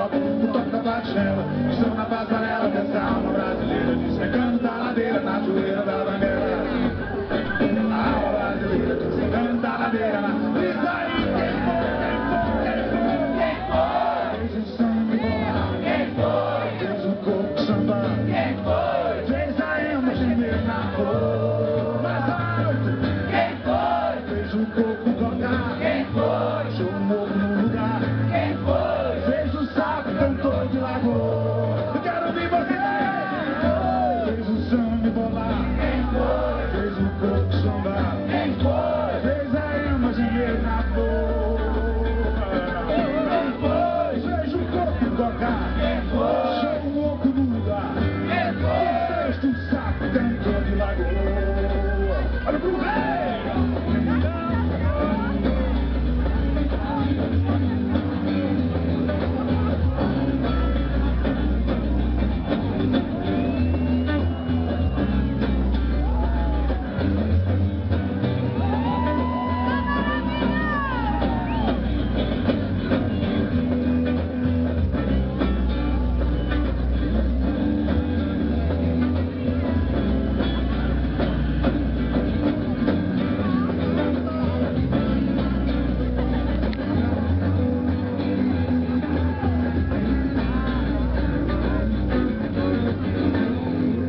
pop, o toque da baixela, estão na passarela dessa alma brasileira, destacando da ladeira na joeira da bandeira. A alma brasileira, destacando da ladeira Quem foi? Alors,